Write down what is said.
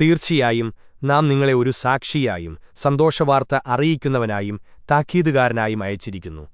തീർച്ചയായും നാം നിങ്ങളെ ഒരു സാക്ഷിയായും സന്തോഷവാർത്ത അറിയിക്കുന്നവനായും താക്കീതുകാരനായും അയച്ചിരിക്കുന്നു